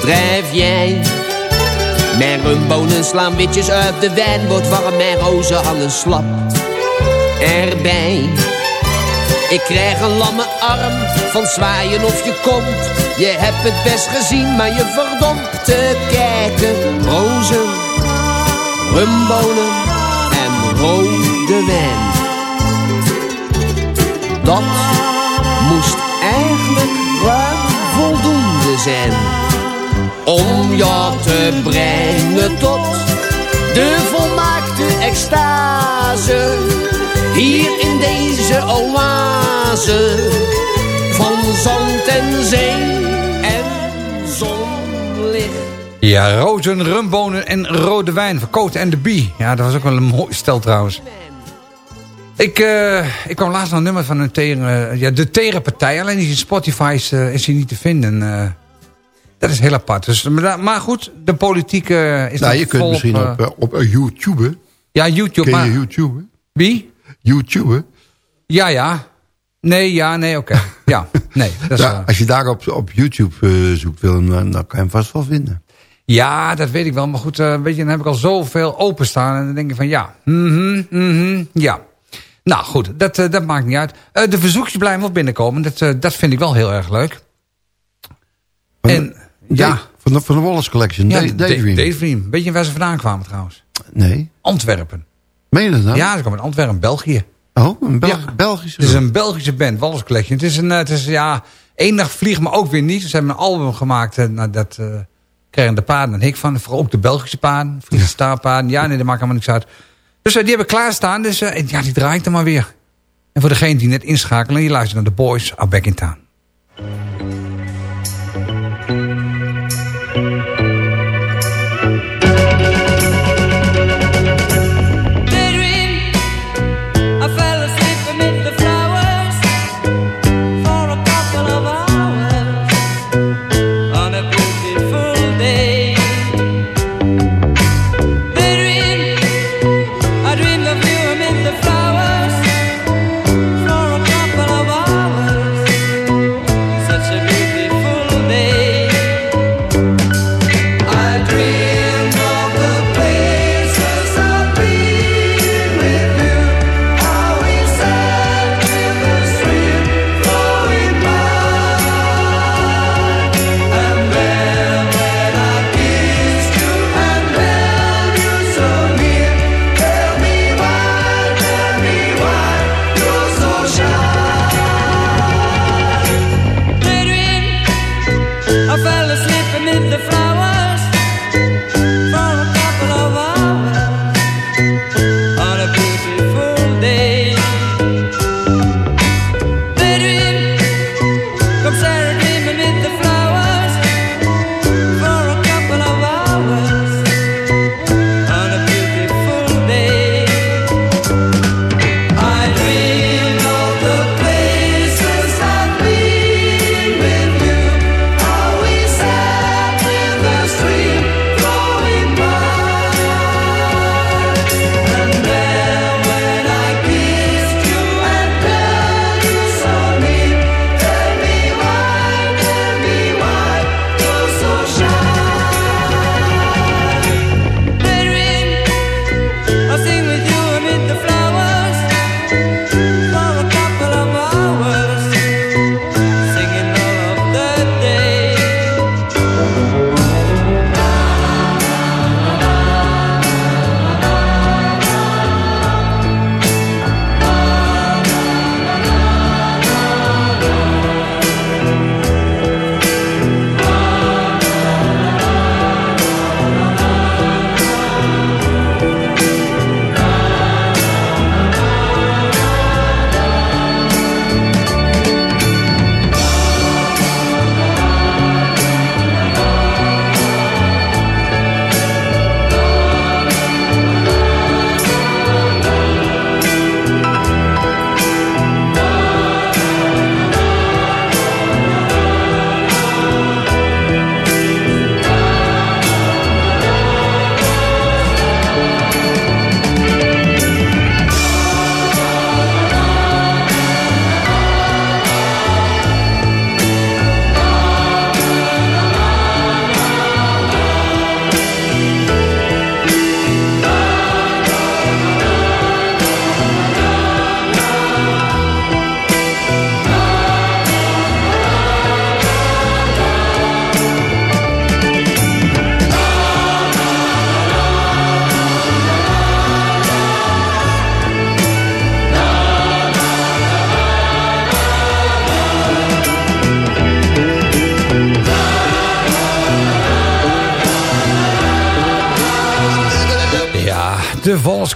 drijf jij. Mijn rumbonen slaan witjes uit, de wijn wordt warm, mijn rozen hangen slap erbij. Ik krijg een lamme arm van zwaaien of je komt. Je hebt het best gezien, maar je verdompt te kijken. Rozen, rumbonen en rode wijn. Dat moest eigenlijk ruim voldoende zijn. Om jou te brengen tot de volmaakte extase. Hier in deze oase van zand en zee en zonlicht. Ja, rozen, rumbonen en rode wijn. Verkoten en de Bie. Ja, dat was ook wel een mooi stel trouwens. Ik, eh, ik kwam laatst naar een nummer van een tere, ja, de tegenpartij. Alleen die in Spotify is, eh, is die niet te vinden. Dat is heel apart. Dus, maar, goed, de politiek eh, is Nou, je kunt misschien eh, op, eh, op YouTube. Ja, YouTube. Ken Maar, je YouTube? wie? YouTube. Ja, ja. Nee, ja, nee, oké. Ja, nee. Dat is, Ja, als je daar op, op YouTube zoekt, Willem, dan, dan kan je hem vast wel vinden. Ja, dat weet ik wel. Maar goed, weet je, dan heb ik al zoveel openstaan. En dan denk ik van ja, mhm, mhm, ja. Nou goed, dat, dat maakt niet uit. De verzoekjes blijven wel binnenkomen. Dat, dat vind ik wel heel erg leuk. En ja, van de, van de Wallace Collection, ja Da- Da- Daydream. Daydream. Weet je waar ze vandaan kwamen trouwens? Nee. Antwerpen. Meen je dat nou? Ja, ze komen uit Antwerpen, België. Oh, een Bel Ja. Belgische. Het is een Belgische band, Wallace Collection. Het is een, eh, het is, ja, één dag vliegen, maar ook weer niet. Ze hebben een album gemaakt, eh, nou, dat kregen de paarden een hik van. Vooral ook de Belgische paarden, Friese staarpaarden. Ja, nee, dat maakt helemaal niks uit. Dus die hebben klaarstaan, dus ja, die draai ik dan maar weer. En voor degene die net inschakelen, die luisteren naar The Boys, Are Back in Town.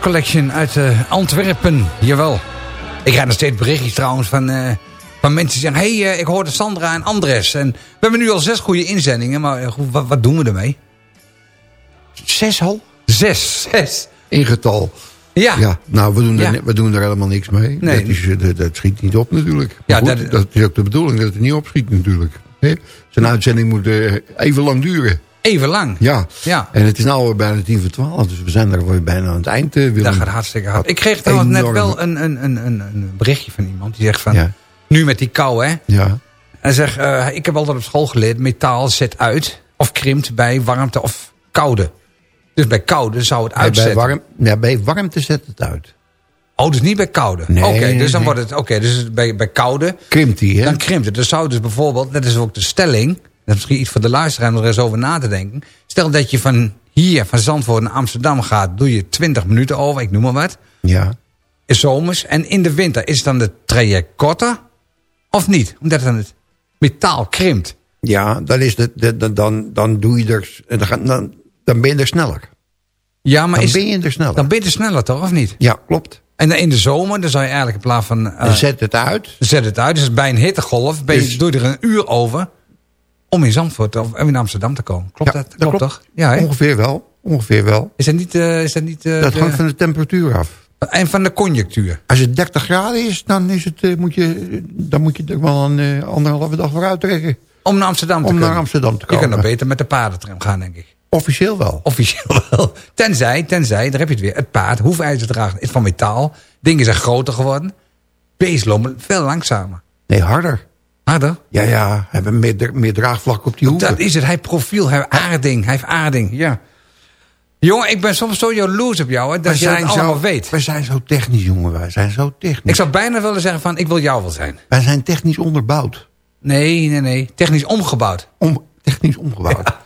Collection uit eh, Antwerpen. Jawel. Ik krijg nog steeds berichtjes trouwens van, eh, van mensen die zeggen... hé, hey, eh, ik hoorde Sandra en Andres. En we hebben nu al zes goede inzendingen, maar wat, wat doen we ermee? Zes al? Zes, zes. In getal. Ja. Ja, nou, we doen, Ja. er, we doen er helemaal niks mee. Nee. Dat, is, dat, dat schiet niet op natuurlijk. Ja, goed, dat- dat, is ook de bedoeling dat het niet opschiet natuurlijk. Zijn uitzending moet even lang duren. Even lang. Ja. Ja. En het is nou bijna tien voor twaalf, dus we zijn er bijna aan het eind. eh, Willem. Dat gaat hartstikke hard. Ik kreeg trouwens net wel een, een, een, een, een berichtje van iemand. Die zegt van, Ja. nu met die kou hè. Ja. Hij zegt, eh, ik heb altijd op school geleerd... metaal zet uit of krimpt bij warmte of koude. Dus bij koude zou het Nee, bij, uitzetten. warm, ja, bij warmte zet het uit. Oh, dus niet bij koude? Nee, Oké, nee, dus dan nee. wordt het... Oké, dus bij, bij koude... Krimpt die, hè? Dan krimpt het. Dus zou dus bijvoorbeeld... Dat is ook de stelling... Dat is misschien iets voor de luisteraar om er eens over na te denken. Stel dat je van hier, van Zandvoort naar Amsterdam gaat... doe je 20 minuten over, ik noem maar wat. Ja. In zomers. En in de winter is dan het traject korter? Of niet? Omdat dan het metaal krimpt. Ja, dan, is de- de- dan, dan doe je er... Dan, dan, ben je er sneller. Ja, maar Dan is, ben je er sneller. dan ben je er sneller toch, of niet? Ja, klopt. En in de zomer, dan zou je eigenlijk in plaats van... Dan zet het uit. zet het uit. Dus bij een hittegolf ben je, Dus- doe je er een uur over... om in Zandvoort of in Amsterdam te komen. Klopt Ja, dat? Klopt, toch? Ja? Ongeveer wel. Ongeveer wel. Is dat niet... eh, is dat niet eh, Dat de- hangt van de temperatuur af. En van de conjunctuur. Als het 30 graden is, dan, is het, eh, moet, je, dan moet je er wel een eh, anderhalve dag vooruit trekken. Om naar Amsterdam te Om naar Amsterdam te Je komen. kunt nog beter met de paardentram gaan, denk ik. Officieel wel. Officieel wel. Tenzij, tenzij, daar heb je het weer. Het paard, hoefijzerdrager, is van metaal. Dingen zijn groter geworden. Beest lopen veel langzamer. Nee, harder. Harder? Ja, ja. Hebben meer, meer draagvlak op die hoeven. Dat is het. Hij heeft profiel, hij heeft aarding. Hij heeft aarding, ja. Jongen, ik ben soms zo jaloers op jou, hè, dat je het allemaal zo, weet. We zijn zo technisch, jongen. Wij zijn zo technisch. Ik zou bijna willen zeggen van, ik wil jou wel zijn. Wij zijn technisch onderbouwd. Nee, nee, nee. Technisch omgebouwd. Om, technisch omgebouwd. Guilty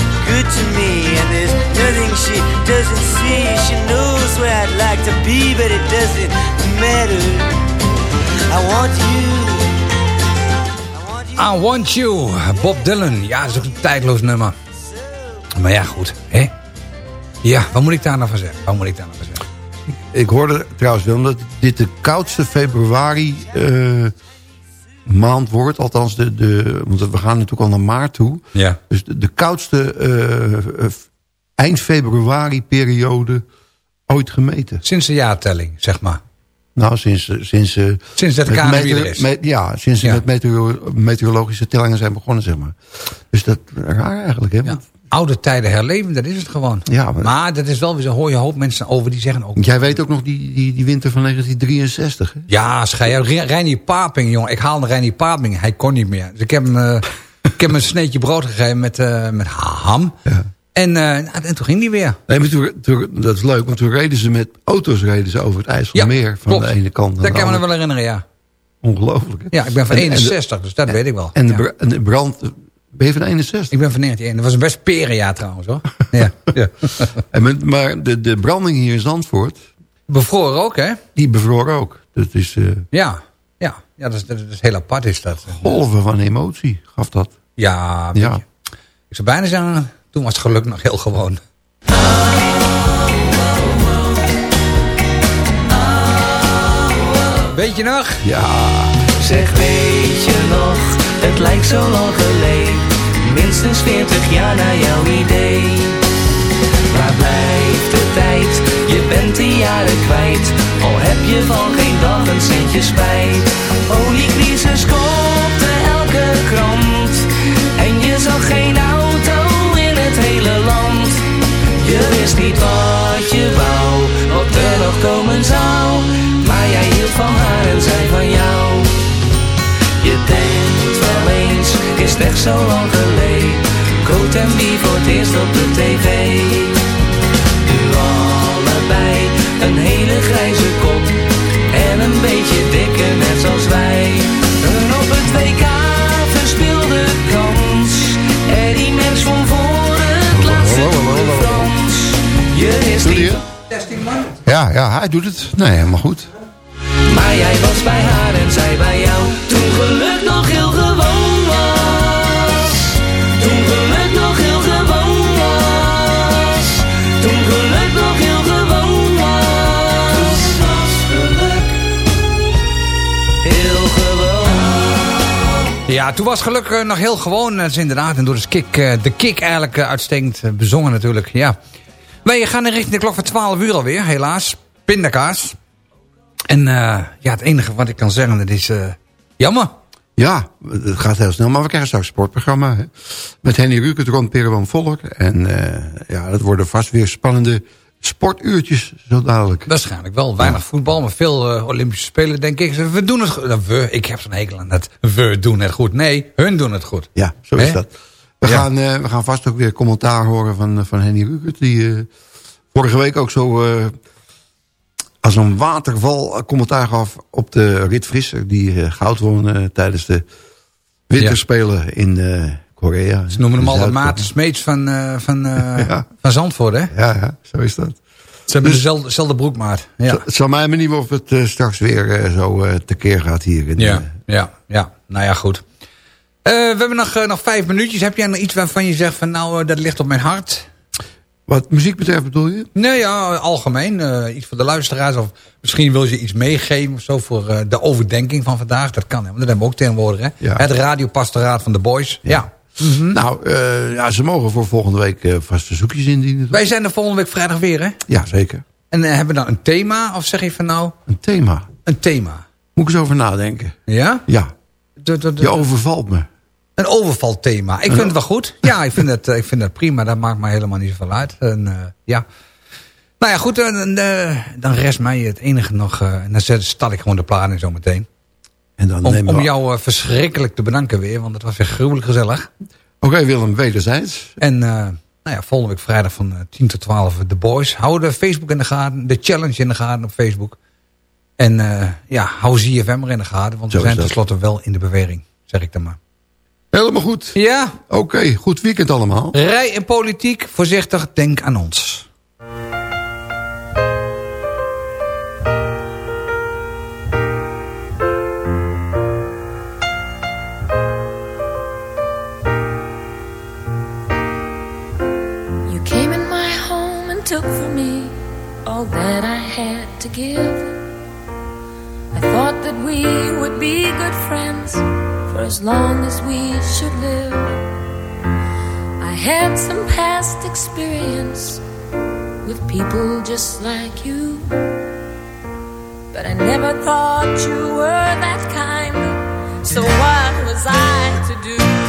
good to me, and there's nothing she doesn't see. She knows where I'd like to be, but it doesn't matter. I want you. I Want You, Bob Dylan. Ja, dat is ook een tijdloos nummer. Maar ja, goed. Hè? Ja, wat moet ik daar nou van zeggen? Wat moet ik daar nou van zeggen? Ik hoorde trouwens wel dat dit de koudste februari eh, maand wordt. Althans, de, de, want we gaan natuurlijk al naar maart toe. Ja. Dus de, de koudste eh, eh, eind februari periode ooit gemeten. Sinds de jaartelling, zeg maar. Nou, sinds, eh, sinds, Sinds dat de met KNMI meteor- er is. met- ja, sinds ze Ja. met meteoro- meteorologische tellingen zijn begonnen, zeg maar. Dus dat raar eigenlijk, hè? Ja. Oude tijden herleven, dat is het gewoon. Ja, maar- maar dat is wel weer zo, hoor je hoop mensen over die zeggen ook... Jij weet ook nog die, die, die winter van 1963, hè? Ja, schei Reinier Paping, jongen. Ik haalde Reinier Paping. Hij kon niet meer. Dus ik heb hem, eh, ik heb hem een sneetje brood gegeven met, eh, met ham. En, eh, nou, en toen ging die weer. Nee, maar toen, toen- dat is leuk, want toen reden ze met auto's reden ze over het IJsselmeer. van klopt. de ene kant naar Dat kan me nog wel herinneren, ja. Ongelooflijk. hè? Ja, ik ben van En- en de- 61, dus dat weet ik wel. Ja. en de brand... Ben je van 61? Ik ben van 19. Dat was een best perenjaar trouwens, hoor. ja. ja. En met- maar de, de branding hier in Zandvoort... Bevroren ook, hè? Die bevroor ook. Dat is eh, Ja. Ja, ja dat, is, dat is heel apart is dat. golven van emotie, gaf dat. Ja, Ja. je. ik zou bijna zeggen, toen was het geluk nog heel gewoon. Weet je nog? Ja. Zeg weet je nog, het lijkt zo lang geleden. Minstens 40 jaar naar jouw idee. Waar blijft de tijd, je bent de jaren kwijt. Al heb je van geen dag een centje spijt. Oliecrisis kopte elke krant. En je zag geen auto in het hele land. Je wist niet wat je wou, wat er nog komen zou. Maar jij hield van haar en zij van jou denkt wel eens, is het echt zo lang geleden. Coat en wie voor het eerst op de tv. Nu allebei, een hele grijze kop En een beetje dikker net zoals wij. Een op het WK verspeelde kans. Eddie Mens van voor het laatste France Je niet het? Ja, ja, hij doet het. Nee, helemaal goed. Maar jij was bij haar en zij bij jou Toen geluk nog heel gewoon was Toen geluk nog heel gewoon was Toen geluk nog heel gewoon was Was geluk heel gewoon Ja, toen was geluk eh, nog heel gewoon. Dat is inderdaad, en door de kick, eh, de kick eigenlijk eh, uitstekend eh, bezongen natuurlijk. Ja. Wij gaan in richting de klok van 12 uur alweer, helaas. Pindakaas. En eh, ja, het enige wat ik kan zeggen, dat is eh, jammer. Ja, het gaat heel snel. Maar we krijgen straks een sportprogramma. Hè? Met Henny Rukert rond Perewan Volk. En eh, ja, dat worden vast weer spannende sportuurtjes zo dadelijk. Waarschijnlijk wel. Weinig voetbal, maar veel Olympische Spelen, denk ik. We doen het goed. Nou, We, ik heb zo'n hekel aan dat. We doen het goed. Nee, hun doen het goed. Ja, zo is dat. We, Ja. gaan, we gaan vast ook weer commentaar horen van, van Henny Rukert. Die vorige week ook zo als een waterval commentaar gaf op de Rit Frisser. Die eh, goud won eh, tijdens de winterspelen in eh, Korea. Ze noemen hem al de. Maarten Smeets van, van, Ja. van Zandvoort, hè? Ja, ja, zo is dat. Ze hebben dezelfde, dezelfde broekmaat. Ja. Het zal mij niet of het straks weer zo tekeer gaat hier. In, Ja, ja, ja. Nou ja, goed. We hebben nog, nog vijf minuutjes. Heb jij nog iets waarvan je zegt van nou, dat ligt op mijn hart? Wat muziek betreft bedoel je? Nee, ja, algemeen. eh, iets voor de luisteraars. Of misschien wil je iets meegeven of zo voor eh, de overdenking van vandaag. Dat kan, hè, want dat hebben we ook tegenwoordig. Hè? Ja. Het radiopastoraat van de boys. Ja. Nou, eh, ja, ze mogen voor volgende week vast verzoekjes indienen. Wij zijn er volgende week vrijdag weer, hè? Ja, zeker. En hebben we dan een thema? Of zeg je van nou, Een thema. een thema? Moet ik eens over nadenken. Ja? Ja, De- de- de- je overvalt me. Een overvalthema. Ik vind het wel goed. Ja, ik vind het, eh, ik vind het prima. Dat maakt mij helemaal niet zoveel uit. En, eh, ja. Nou ja, goed. eh, Dan, dan rest mij het enige nog. en dan zet- start ik gewoon de planning zo meteen. En dan Om, nemen om jou verschrikkelijk te bedanken weer. Want het was weer gruwelijk gezellig. Oké, Willem, wederzijds. En nou ja, volgende week vrijdag van eh, 10 tot 12 The Boys. Hou de Facebook in de gaten. De challenge in de gaten op Facebook. En ja, hou ZFM er in de gaten. Want Zo we zijn tenslotte wel in de beweging. Zeg ik dan maar. Helemaal goed. Ja, Oké, goed weekend allemaal. Rij en politiek, voorzichtig, denk aan ons. You came in my home and took from me all that I had to give. I thought that we would be good friends as long as we should live. I had some past experience with people just like you. But I never thought you were that kind. So what was I to do?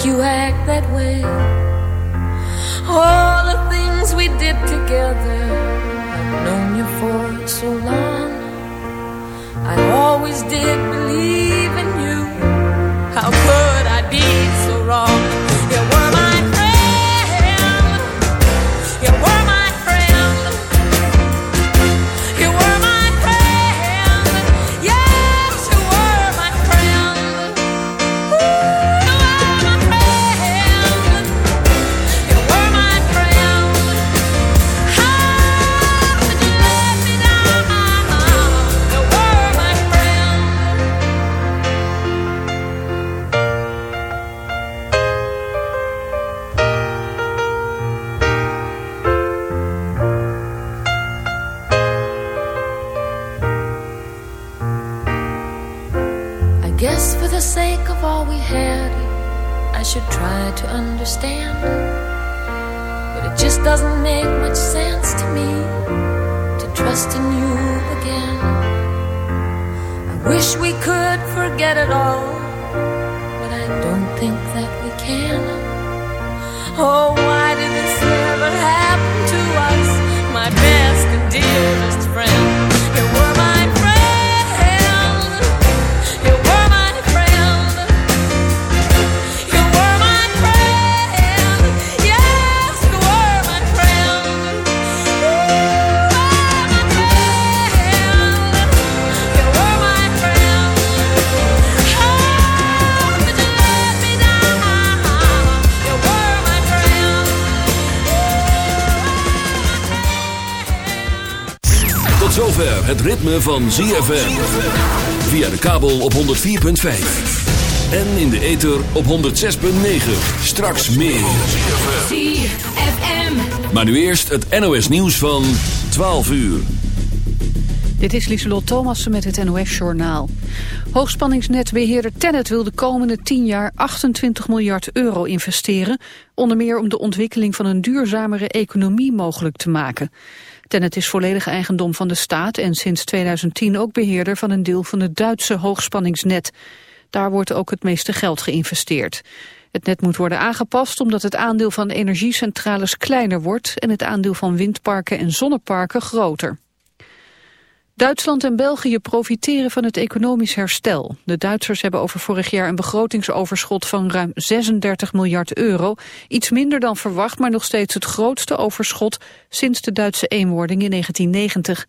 Make you act that way. All the things we did together, I've known you for so long. I always did believe zover het ritme van ZFM. Via de kabel op 104.5. En in de ether op 106.9. Straks meer. ZFM. Maar nu eerst het NOS nieuws van 12 uur. Dit is Lieselot Thomassen met het NOS-journaal. Hoogspanningsnetbeheerder Tennet wil de komende 10 jaar 28 miljard euro investeren... onder meer om de ontwikkeling van een duurzamere economie mogelijk te maken. Tennet is volledig eigendom van de staat en sinds 2010 ook beheerder van een deel van het Duitse hoogspanningsnet. Daar wordt ook het meeste geld geïnvesteerd. Het net moet worden aangepast omdat het aandeel van energiecentrales kleiner wordt... en het aandeel van windparken en zonneparken groter. Duitsland en België profiteren van het economisch herstel. De Duitsers hebben over vorig jaar een begrotingsoverschot van ruim 36 miljard euro. Iets minder dan verwacht, maar nog steeds het grootste overschot sinds de Duitse eenwording in 1990.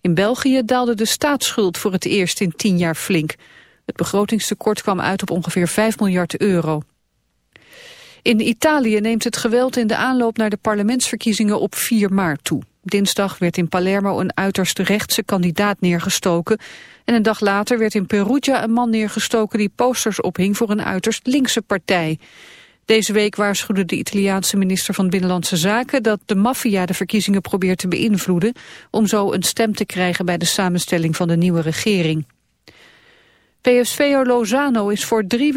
In België daalde de staatsschuld voor het eerst in tien jaar flink. Het begrotingstekort kwam uit op ongeveer 5 miljard euro. In Italië neemt het geweld in de aanloop naar de parlementsverkiezingen op 4 maart toe. Dinsdag werd in Palermo een uiterst rechtse kandidaat neergestoken. En een dag later werd in Perugia een man neergestoken die posters ophing voor een uiterst linkse partij. Deze week waarschuwde de Italiaanse minister van Binnenlandse Zaken dat de maffia de verkiezingen probeert te beïnvloeden om zo een stem te krijgen bij de samenstelling van de nieuwe regering. PSV Lozano is voor drie